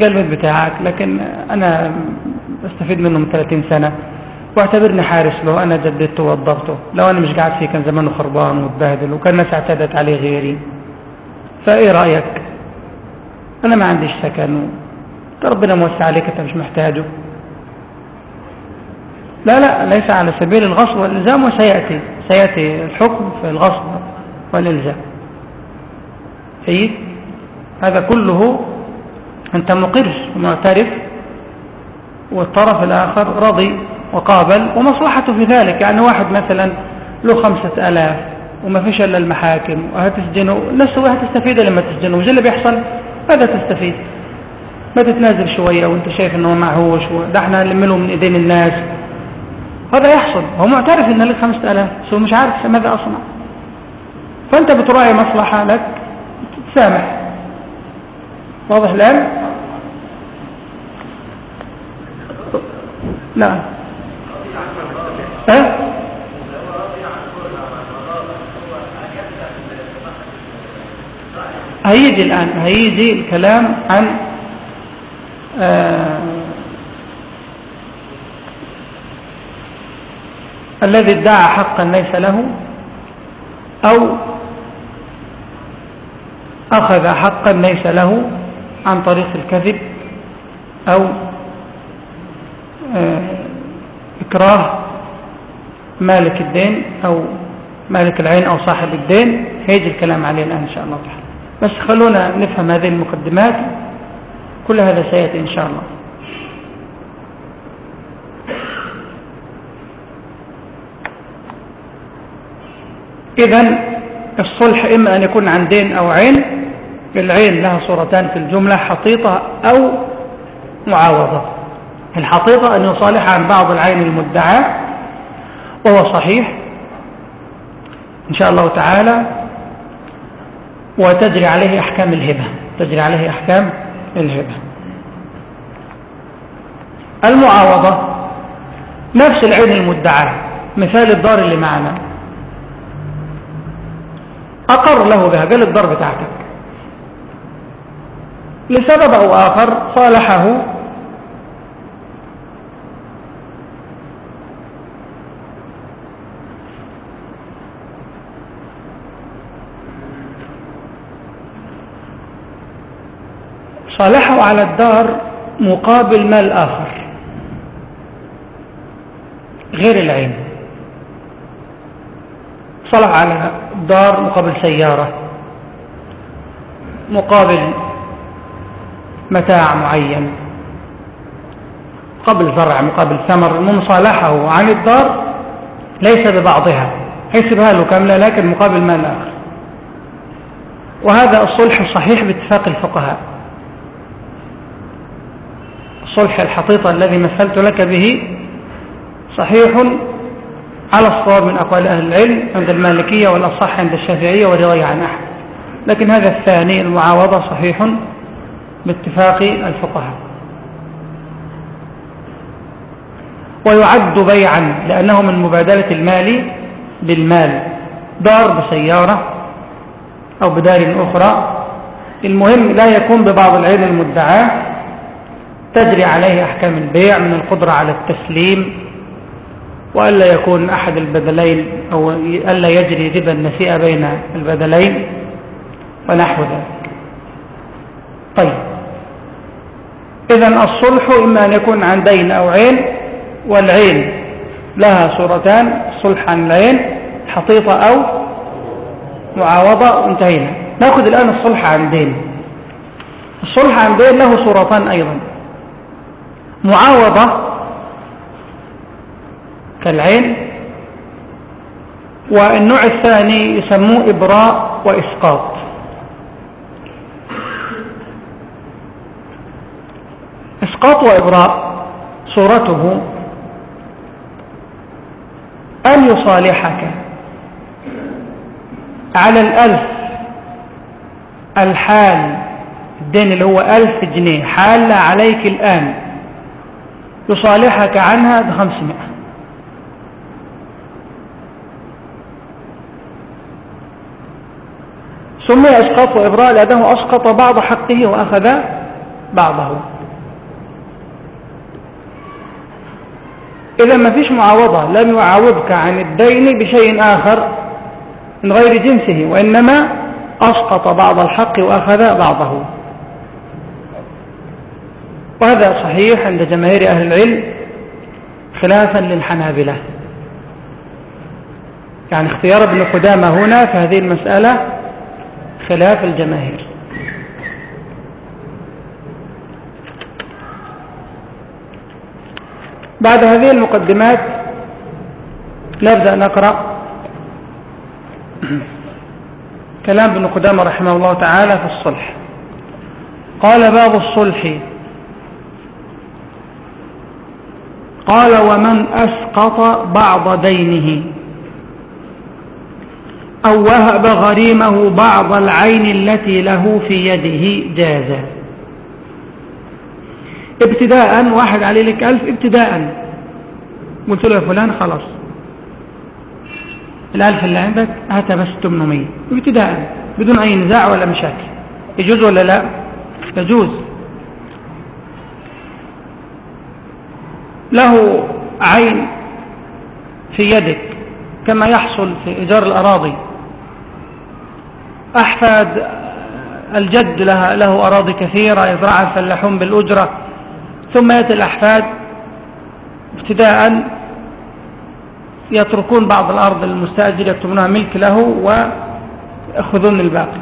قال البيت بتاعك لكن أنا بستفيد منه من 30 سنة. واعتبرني حارس له أنا جددته ووضبته لو أنا مش قاعد فيه كان زمانه خربان وتبهدل وكان الناس اعتدت عليه غيري. فإيه رأيك؟ أنا ما عنديش سكن ربنا موسع عليك أنت مش محتاجه. لا لا ليس على سبيل الغصب والإلزام وسيأتي سيأتي الحكم في الغصب والإلزام. سيد هذا كله أنت مقر ومعترف والطرف الآخر رضي وقابل ومصلحته في ذلك. يعني واحد مثلا له خمسة ألاف وما فيش إلا المحاكم وهتسجنه الناس هتستفيد لما تسجنه؟ وش اللي بيحصل؟ ماذا تستفيد؟ ما تتنازل شوية وانت شايف إنه معهوش ده إحنا نلمله من إيدين الناس. هذا يحصل. هو معترف إن لك خمسة آلاف بس هو مش عارف ماذا أصنع. فأنت بتراعي مصلحة لك تسامح. واضح الآن؟ لا ها؟ هيجي الآن هيجي الكلام عن آه الذي ادعى حقا ليس له أو أخذ حقا ليس له عن طريق الكذب أو آه، إكراه مالك الدين أو مالك العين أو صاحب الدين هيجي الكلام عليه الآن إن شاء الله تعالى. بس خلونا نفهم هذه المقدمات. كل هذا سيأتي إن شاء الله. إذا الصلح إما أن يكون عن دين أو عين العين لها صورتان في الجملة حطيطة أو معاوضة. الحطيطة أن يصالح عن بعض العين المدعى وهو صحيح. إن شاء الله تعالى وتجري عليه أحكام الهبة. تجري عليه أحكام الهبة المعاوضة. نفس العين المدعى. مثال الدار اللي معنا. أقر له بها. قال الدار بتاعتك. لسبب أو آخر صالحه صالحه على الدار مقابل مال آخر. غير العين. صلح على دار مقابل سيارة. مقابل متاع معين. مقابل زرع مقابل ثمر. مصالحه عن الدار ليس ببعضها. حسبها له كاملة لكن مقابل مال آخر. وهذا الصلح صحيح باتفاق الفقهاء. الصلح الحقيقة الذي مثلت لك به صحيح على الصواب من أقوال أهل العلم عند المالكية والأصح عند الشافعية ورواية عن أحمد لكن هذا الثاني المعاوضة صحيح باتفاق الفقهاء. ويعد بيعا لأنه من مبادلة المال بالمال. دار بسيارة أو بدار أخرى. المهم لا يكون ببعض العين المدعاة تجري عليه أحكام البيع من القدرة على التسليم وألا يكون أحد البدلين أو ألا يجري ربا النسيئة بين البدلين ونحو ذلك. طيب. إذا الصلح إما أن يكون عن دين أو عين والعين لها صورتان الصلح عن العين حطيطة أو معاوضة وانتهينا نأخذ الآن الصلح عن دين الصلح عن دين له صورتان أيضا. معاوضة كالعين والنوع الثاني يسموه إبراء وإسقاط. إسقاط وإبراء صورته أن يصالحك على الألف الحال الدين اللي هو ألف جنيه حال عليك الآن. يصالحك عنها بخمسمائة. سمي إسقاط وإبراء لأنه أسقط بعض حقه وأخذ بعضه. إذا ما فيش معاوضة لم يعاوضك عن الدين بشيء آخر من غير جنسه وإنما أسقط بعض الحق وأخذ بعضه. وهذا صحيح عند جماهير أهل العلم خلافا للحنابلة. يعني اختيار ابن قدامة هنا في هذه المسألة خلاف الجماهير. بعد هذه المقدمات نبدأ نقرأ كلام ابن قدامة رحمه الله تعالى في الصلح. قال باب الصلح. قال ومن أسقط بعض دينه أو وهب غريمه بعض العين التي له في يده جاز ابتداء واحد عليه لك ألف ابتداء. قلت له يا فلان خلاص. الألف اللي عندك هاتها بس 800 ابتداء بدون أي نزاع ولا مشاكل. يجوز ولا لا؟ يجوز. له عين في يدك كما يحصل في إيجار الأراضي. أحفاد الجد له, له أراضي كثيرة يزرعها الفلاحون بالأجرة. ثم يأتي الأحفاد ابتداء يتركون بعض الأرض المستأجر يكتبونها ملك له ويأخذون الباقي.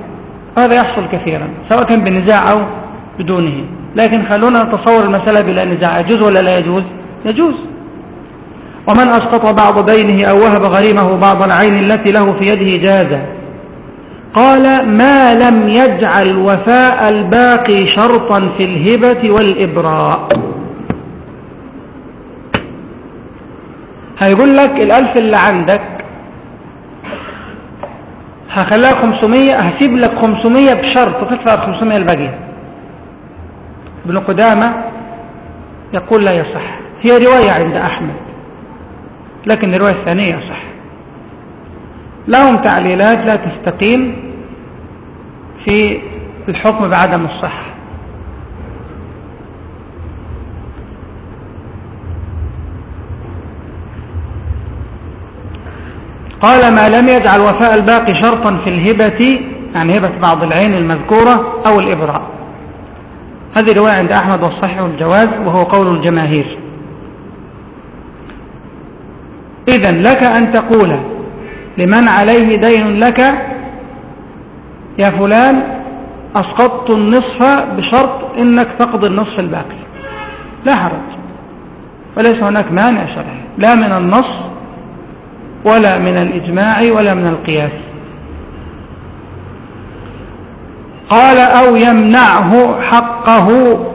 هذا يحصل كثيرا سواء كان بنزاع أو بدونه. لكن خلونا نتصور المسألة بلا نزاع يجوز ولا لا يجوز؟ يجوز ومن أسقط بعض دينه أو وهب غريمه بعض العين التي له في يده جاز قال ما لم يجعل وفاء الباقي شرطا في الهبة والإبراء. هيقول لك الألف اللي عندك هخليها 500 هسيب لك 500 بشرط وتدفع ال 500 الباقية. ابن قدامة يقول لا يصح. هي رواية عند أحمد لكن الرواية الثانية صح. لهم تعليلات لا تستقيم في الحكم بعدم الصحة. قال ما لم يجعل وفاء الباقي شرطا في الهبة يعني هبة بعض العين المذكورة أو الإبراء. هذه رواية عند أحمد والصحيح والجواز وهو قول الجماهير. إذا لك أن تقول لمن عليه دين لك يا فلان أسقطت النصف بشرط إنك تقضي النصف الباقي. لا حرج. وليس هناك مانع شرعي. لا من النص ولا من الإجماع ولا من القياس. قال أو يمنعه حقه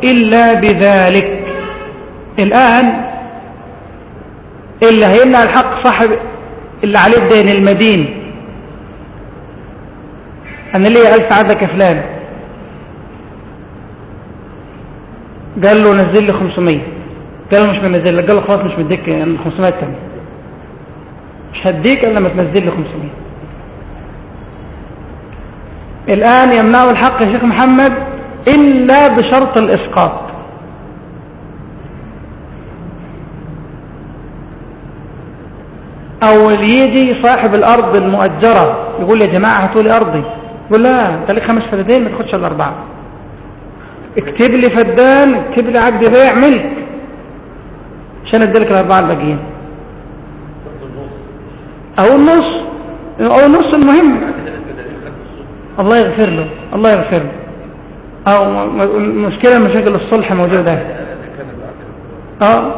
إلا بذلك. الآن اللي هيمنع الحق صاحب اللي عليه الدين المدين. أنا ليه ألف عدك فلان؟ قال له نزل لي 500 قال له مش منزل لك. قال له خلاص مش مديك 500 تاني. مش هديك إلا لما تنزل لي 500 الآن يمنعه الحق يا شيخ محمد إلا بشرط الإسقاط. يجي صاحب الأرض المؤجرة. يقول يا جماعة هاتوا لي أرضي. يقول لا أنت لك خمس فدادين ما تاخدش إلا أربعة اكتب لي فدان اكتب لي عقد بيع ملك. عشان اديلك الأربعة الباقيين؟ أو النص. أو النص المهم. الله يغفر له الله يغفر له. أو مشكلة مشاكل الصلح موجودة. آه.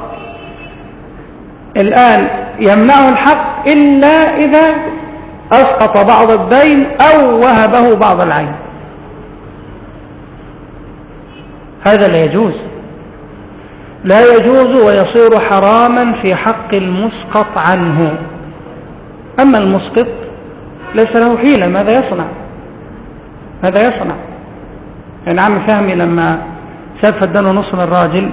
الآن يمنعه الحق إلا إذا أسقط بعض الدين أو وهبه بعض العين. هذا لا يجوز. لا يجوز ويصير حراما في حق المسقط عنه. أما المسقط ليس له حيلة ماذا يصنع؟ ماذا يصنع؟ يعني عم فهمي لما ساب فدانه نص للراجل الراجل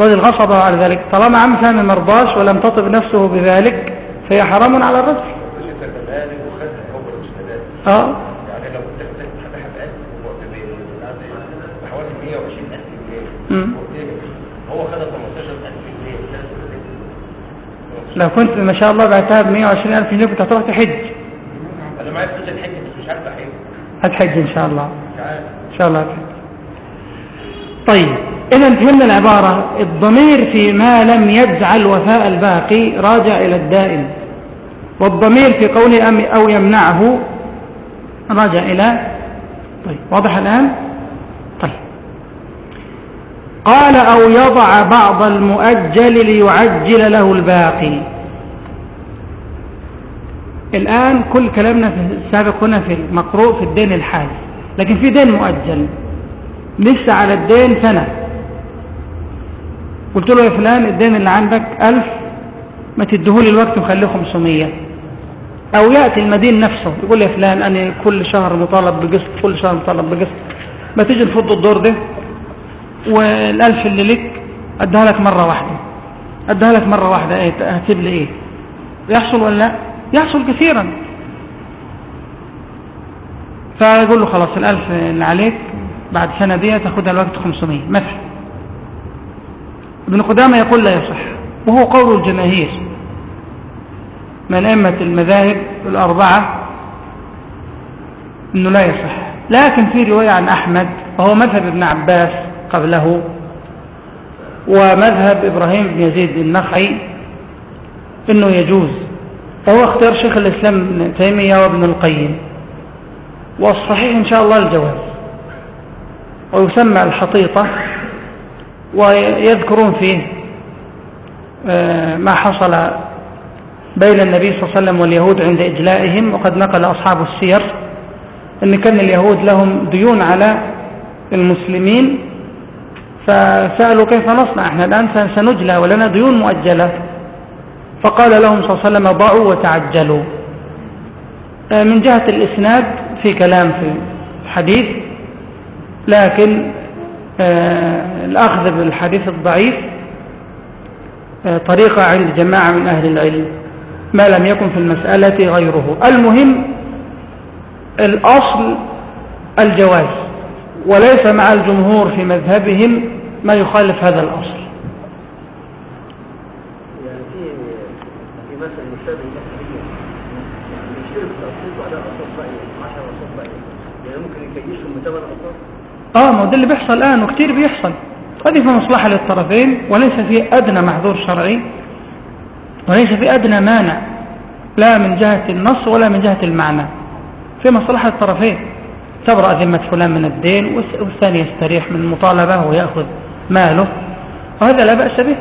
غصبه على ذلك. طالما عم فهمي مرضاش ولم تطب نفسه بذلك فهي حرام على الرجل آه. يعني لو فتحت حلقات بحوالي 120000 مم. جنيه. هو خد 18000 جنيه لو كنت ما شاء الله بعتها ب 120 ألف جنيه كنت هتروح تحج. أنا معايا فلوس الحج مش عارف أحج. هتحج إن شاء الله. إن شاء الله هتحج. طيب. إذا فهمنا العبارة الضمير في ما لم يجعل وفاء الباقي راجع إلى الدائم والضمير في قوله أم- أو يمنعه راجع إلى طيب واضح الآن؟ طيب. قال أو يضع بعض المؤجل ليعجل له الباقي. الآن كل كلامنا في السابق هنا في المقروء في الدين الحالي لكن في دين مؤجل. لسه على الدين سنة. قلت له يا فلان الدين اللي عندك ألف ما تديهولي الوقت وخليه 500 أو يأتي المدين نفسه يقول يا فلان أنا كل شهر مطالب بقسط كل شهر مطالب بقسط. ما تيجي نفض الدور ده؟ والألف اللي لك أديها لك مرة واحدة. أديها لك مرة واحدة إيه هتسيب لي إيه؟ يحصل ولا لا؟ يحصل كثيرا. فيقول له خلاص الألف اللي عليك بعد سنة دي تاخدها الوقت 500 مثلا ابن قدامة يقول لا يصح وهو قول الجماهير. من أئمة المذاهب الأربعة أنه لا يصح. لكن في رواية عن أحمد وهو مذهب ابن عباس قبله ومذهب إبراهيم بن يزيد النخعي أنه يجوز. وهو اختيار شيخ الإسلام ابن تيمية وابن القيم. والصحيح إن شاء الله الجواز. ويسمى الحطيطة. ويذكرون فيه آه، ما حصل بين النبي صلى الله عليه وسلم واليهود عند إجلائهم. وقد نقل أصحاب السير أن كان اليهود لهم ديون على المسلمين فسألوا كيف نصنع؟ إحنا الآن سنجلى ولنا ديون مؤجلة. فقال لهم صلى الله عليه وسلم ضعوا وتعجلوا. آه، من جهة الإسناد في كلام في الحديث لكن الأخذ بالحديث الضعيف آه، طريقة عند جماعة من أهل العلم ما لم يكن في المسألة غيره. المهم الأصل الجواز وليس مع الجمهور في مذهبهم ما يخالف هذا الأصل. يعني في مشابه البحرية يعني يشترك في الأصول وعلى أصول بقية 10 أصول بقية يعني ممكن يكيسهم بثمان أصول آه ما ده اللي بيحصل الآن وكتير بيحصل. هذه في مصلحة للطرفين وليس في أدنى محظور شرعي وليس في أدنى مانع لا من جهة النص ولا من جهة المعنى. في مصلحة الطرفين تبرأ ذمة فلان من الدين والثاني يستريح من المطالبة ويأخذ ماله وهذا لا بأس به.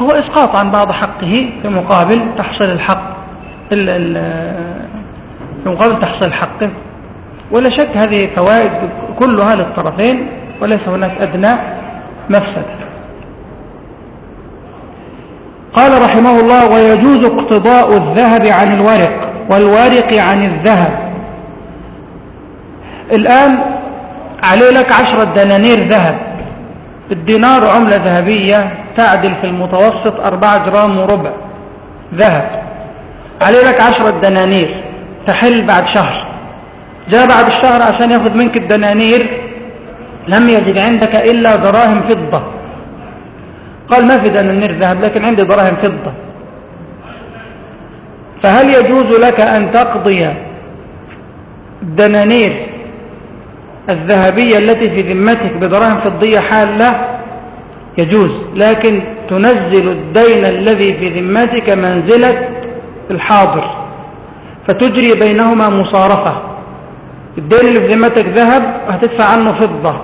هو إسقاط عن بعض حقه في مقابل تحصيل الحق ال ال في مقابل تحصيل حقه. ولا شك هذه فوائد كلها للطرفين وليس هناك أدنى مفسدة. قال رحمه الله ويجوز اقتضاء الذهب عن الورق والورق عن الذهب. الآن عليه لك عشرة دنانير ذهب. الدينار عملة ذهبية تعدل في المتوسط أربعة جرام وربع ذهب. عليه لك عشرة دنانير تحل بعد شهر. جاء بعد الشهر عشان ياخذ منك الدنانير لم يجد عندك إلا دراهم فضة. قال ما في دنانير ذهب لكن عندي دراهم فضة. فهل يجوز لك أن تقضي الدنانير الذهبية التي في ذمتك بدراهم فضية حالة؟ يجوز لكن تنزل الدين الذي في ذمتك منزلة الحاضر فتجري بينهما مصارفة. الدين اللي في ذمتك ذهب هتدفع عنه فضة.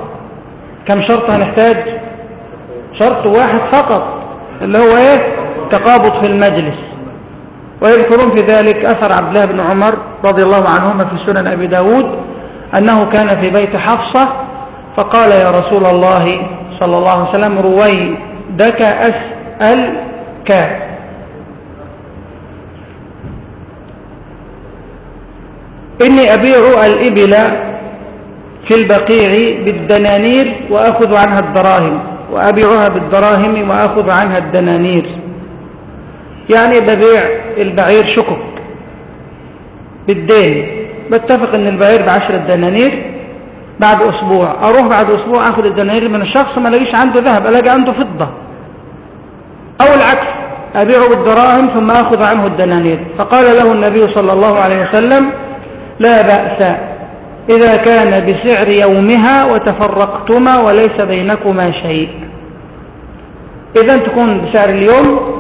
كم شرط هنحتاج؟ شرط واحد فقط اللي هو إيه؟ تقابض في المجلس. ويذكرون في ذلك أثر عبد الله بن عمر رضي الله عنهما في سنن أبي داود أنه كان في بيت حفصة فقال يا رسول الله صلى الله عليه وسلم رويدك أسألك إني أبيع الإبل في البقيع بالدنانير وأخذ عنها الدراهم وأبيعها بالدراهم وأخذ عنها الدنانير. يعني ببيع البعير شكك بالدين. بتفق إن البعير بعشرة دنانير بعد أسبوع. أروح بعد أسبوع أخذ الدنانير من الشخص ما الاقيش عنده ذهب ألاقي عنده فضة. أو العكس أبيعه بالدراهم ثم أخذ عنه الدنانير. فقال له النبي صلى الله عليه وسلم لا بأس. إذا كان بسعر يومها وتفرقتما وليس بينكما شيء. إذا تكون بسعر اليوم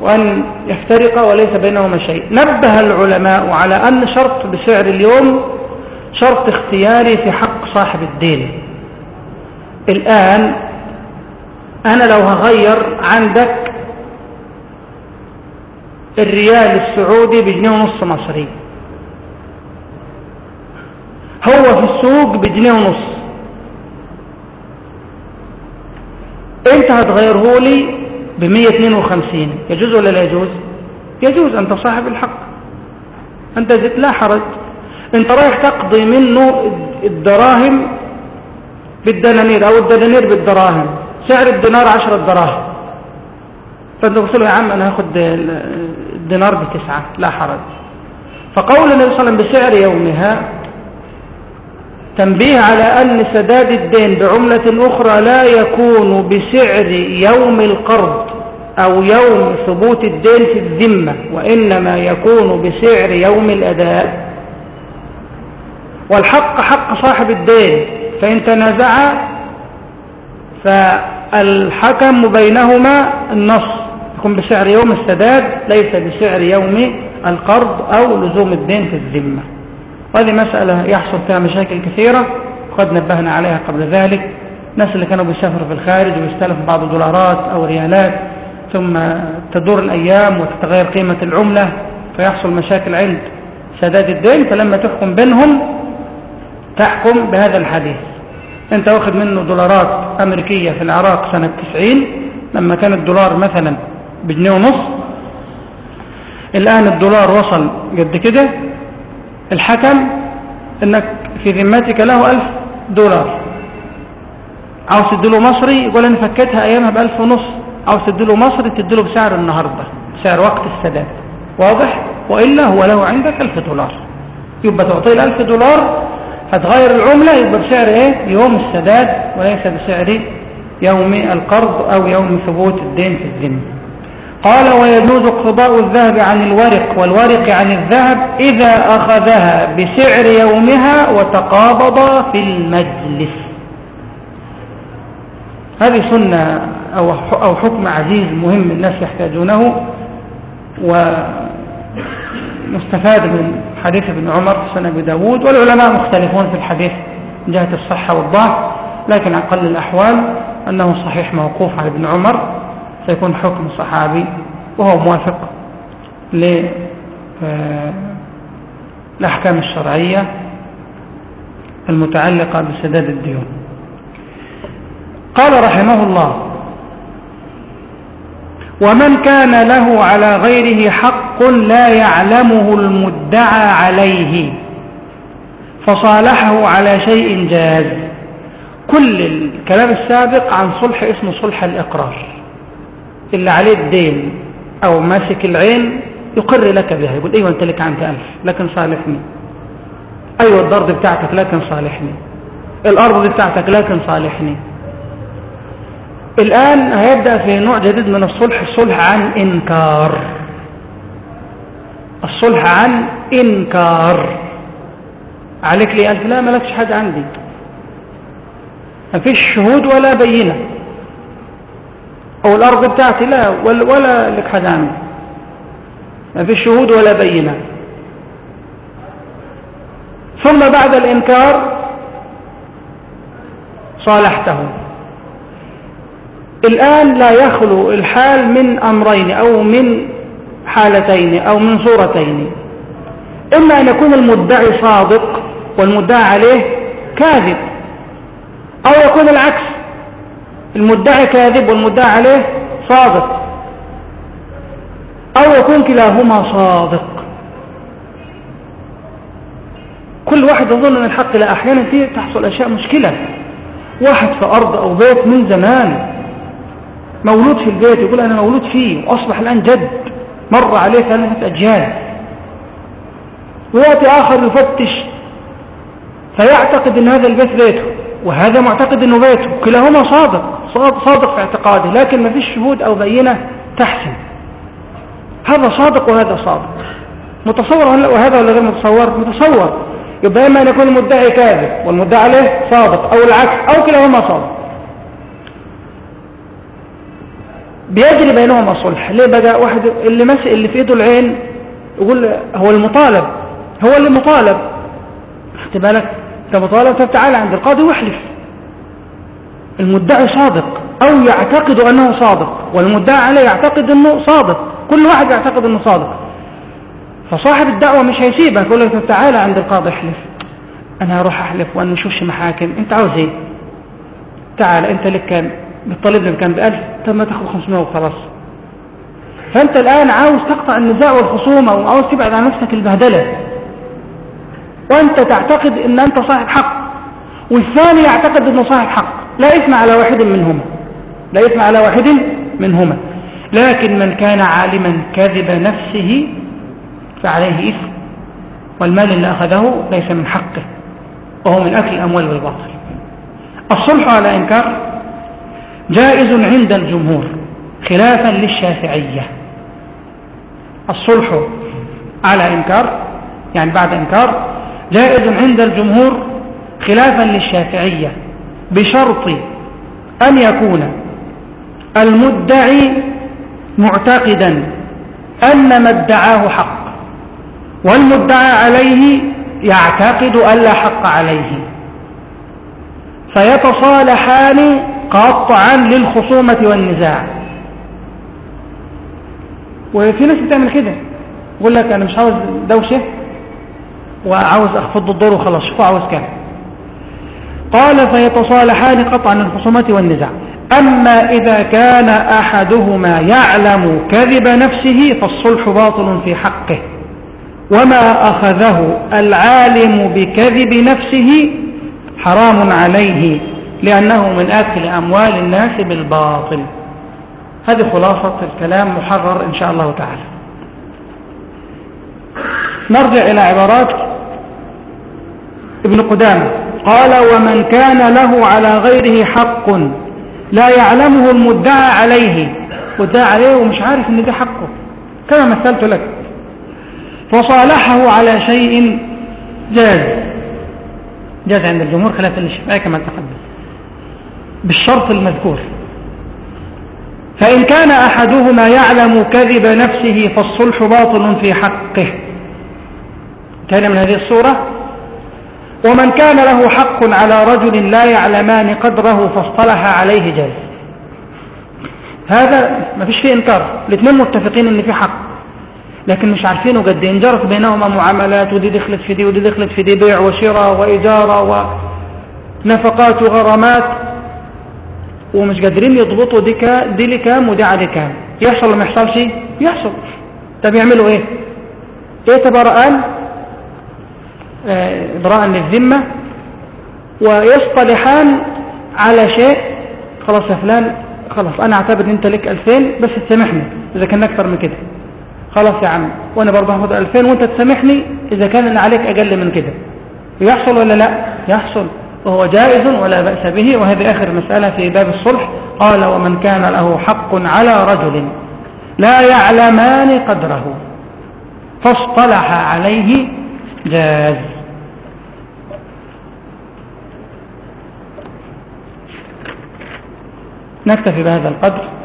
وأن يفترق وليس بينهما شيء. نبه العلماء على أن شرط بسعر اليوم شرط اختياري في حق صاحب الدين. الآن أنا لو هغير عندك الريال السعودي بجنيه ونص مصري. هو في السوق بجنيه ونص. انت هتغيره لي ب 152 يجوز ولا لا يجوز؟ يجوز. انت صاحب الحق. انت زدت لا حرج. انت رايح تقضي منه الدراهم بالدنانير أو الدنانير بالدراهم. سعر الدينار 10 دراهم. فانت تقول له يا عم أنا هاخد الدينار بتسعة. لا حرج. فقول النبي صلى الله عليه وسلم بسعر يومها تنبيه على أن سداد الدين بعملة أخرى لا يكون بسعر يوم القرض أو يوم ثبوت الدين في الذمة وإنما يكون بسعر يوم الأداء. والحق حق صاحب الدين فإن تنازعا فالحكم بينهما النص. يكون بسعر يوم السداد ليس بسعر يوم القرض أو لزوم الدين في الذمة. وهذه مسألة يحصل فيها مشاكل كثيرة قد نبهنا عليها قبل ذلك. الناس اللي كانوا بيسافروا في الخارج ويستلفوا بعض الدولارات أو ريالات ثم تدور الأيام وتتغير قيمة العملة فيحصل مشاكل عند سداد الدين فلما تحكم بينهم تحكم بهذا الحديث. أنت واخد منه دولارات أمريكية في العراق سنة 90 لما كان الدولار مثلا بجنيه ونص الآن الدولار وصل قد كده الحكم إنك في ذمتك له ألف دولار. عاوز تديله مصري يقول أنا فكيتها أيامها بألف ونص. عاوز تديله مصري تديله بسعر النهاردة سعر وقت السداد. واضح؟ وإلا هو له عندك ألف دولار. يبقى تعطيه الألف دولار هتغير العملة يبقى بسعر إيه؟ يوم السداد وليس بسعر يوم القرض أو يوم ثبوت الدين في الذمة قال ويجوز اقتضاء الذهب عن الورق والورق عن الذهب إذا أخذها بسعر يومها وتقابض في المجلس. هذه سنة أو حكم عزيز مهم الناس يحتاجونه ومستفاد من حديث ابن عمر سنة أبي داود والعلماء مختلفون في الحديث من جهة الصحة والضعف لكن أقل الأحوال أنه صحيح موقوف على ابن عمر. سيكون حكم صحابي وهو موافق للأحكام الشرعية المتعلقة بسداد الديون. قال رحمه الله ومن كان له على غيره حق لا يعلمه المدعى عليه فصالحه على شيء جاز كل الكلام السابق عن صلح اسمه صلح الإقرار. اللي عليه الدين أو ماسك العين يقر لك بها يقول أيوة أنت لك عندي ألف لكن صالحني. أيوة الضرب بتاعتك لكن صالحني. الأرض بتاعتك لكن صالحني. الآن هيبدأ في نوع جديد من الصلح الصلح عن إنكار. الصلح عن إنكار. عليك لي ألف لا ملكش حاجة عندي. ما فيش شهود ولا بينة. أو الأرض بتاعتي لا ولا, لك حاجة عندي ما فيش شهود ولا بينة. ثم بعد الإنكار صالحته. الآن لا يخلو الحال من أمرين أو من حالتين أو من صورتين. إما أن يكون المدعي صادق والمدعى عليه كاذب أو يكون العكس. المدعي كاذب والمدعى عليه صادق. أو يكون كلاهما صادق. كل واحد يظن أن الحق لا أحيانا فيه تحصل أشياء مشكلة. واحد في أرض أو بيت من زمان مولود في البيت يقول أنا مولود فيه وأصبح الآن جد. مر عليه ثلاثة أجيال. ويأتي آخر يفتش. فيعتقد أن هذا البيت بيته. وهذا معتقد أنه بيته كلاهما صادق صادق في اعتقاده لكن ما فيش شهود أو بينة تحسن. هذا صادق وهذا صادق. متصور وهذا ولا غير متصور؟ متصور. يبقى إما أن يكون المدعي كاذب والمدعي عليه صادق أو العكس أو كلاهما صادق. بيجري بينهما صلح. ليه بقى واحد اللي ماسك اللي في إيده العين يقول هو المطالب هو اللي مطالب. خدت بالك؟ طب تعالى عند القاضي واحلف المدعي صادق أو يعتقد أنه صادق والمدعي عليه يعتقد أنه صادق كل واحد يعتقد أنه صادق. فصاحب الدعوة مش هيسيبك يقول لك تعالى عند القاضي احلف. أنا هروح أحلف وأنا نشوفش محاكم. أنت عاوز إيه؟ تعال أنت لك كان بتطالبني بكام بألف. طب ما تاخد 500 وخلاص. فأنت الآن عاوز تقطع النزاع والخصومة وعاوز تبعد عن نفسك البهدلة. وأنت تعتقد إن أنت صاحب حق والثاني يعتقد إنه صاحب حق. لا إثم على واحد منهما. لا إثم على واحد منهما. لكن من كان عالما كذب نفسه فعليه إثم والمال اللي أخذه ليس من حقه وهو من أكل الأموال والباطل. الصلح على إنكار جائز عند الجمهور خلافا للشافعية. الصلح على إنكار يعني بعد إنكار جائز عند الجمهور خلافا للشافعية بشرط أن يكون المدعي معتقدا أن ما ادعاه حق والمدعى عليه يعتقد أن لا حق عليه. فيتصالحان قطعا للخصومة والنزاع. وفي ناس بتعمل كده يقول لك أنا مش عاوز دوشة. وعاوز أخفض الدور وخلاص شوفوا عاوز كام. قال فيتصالحان قطعا للخصومة والنزاع. أما إذا كان أحدهما يعلم كذب نفسه فالصلح باطل في حقه. وما أخذه العالم بكذب نفسه حرام عليه لأنه من أكل أموال الناس بالباطل. هذه خلاصة الكلام محرر إن شاء الله تعالى. نرجع إلى عبارات ابن قدامة قال ومن كان له على غيره حق لا يعلمه المدعى عليه. مدعى عليه ومش عارف إن ده حقه. كما مثلت لك. فصالحه على شيء جاز. جاز عند الجمهور خلاف الشفاء كما تقدم. بالشرط المذكور. فإن كان أحدهما يعلم كذب نفسه فالصلح باطل في حقه. كان من هذه الصورة ومن كان له حق على رجل لا يعلمان قدره فاصطلح عليه جاز هذا ما فيش فيه إنكار. الاثنين متفقين إن في حق. لكن مش عارفينه قد إيه. جرت بينهما معاملات ودي دخلت في دي ودي دخلت في دي بيع وشراء وإجارة ونفقات وغرامات. ومش قادرين يضبطوا دي, كا دي لكام ودي على كام. يحصل ولا ما يحصلش؟ يحصل. طب يعملوا إيه؟ يتبرأان آه، إبراء للذمة ويصطلحان على شيء خلاص يا فلان خلاص أنا أعتبر أن أنت لك ألفين بس تسامحني إذا كان أكثر من كده. خلاص يا عم وأنا برضه هاخد ألفين وأنت تسامحني إذا كان اللي عليك أقل من كده. يحصل ولا لا؟ يحصل وهو جائز ولا بأس به وهذه آخر مسألة في باب الصلح. قال ومن كان له حق على رجل لا يعلمان قدره فاصطلح عليه جاز نكتفي بهذا القدر.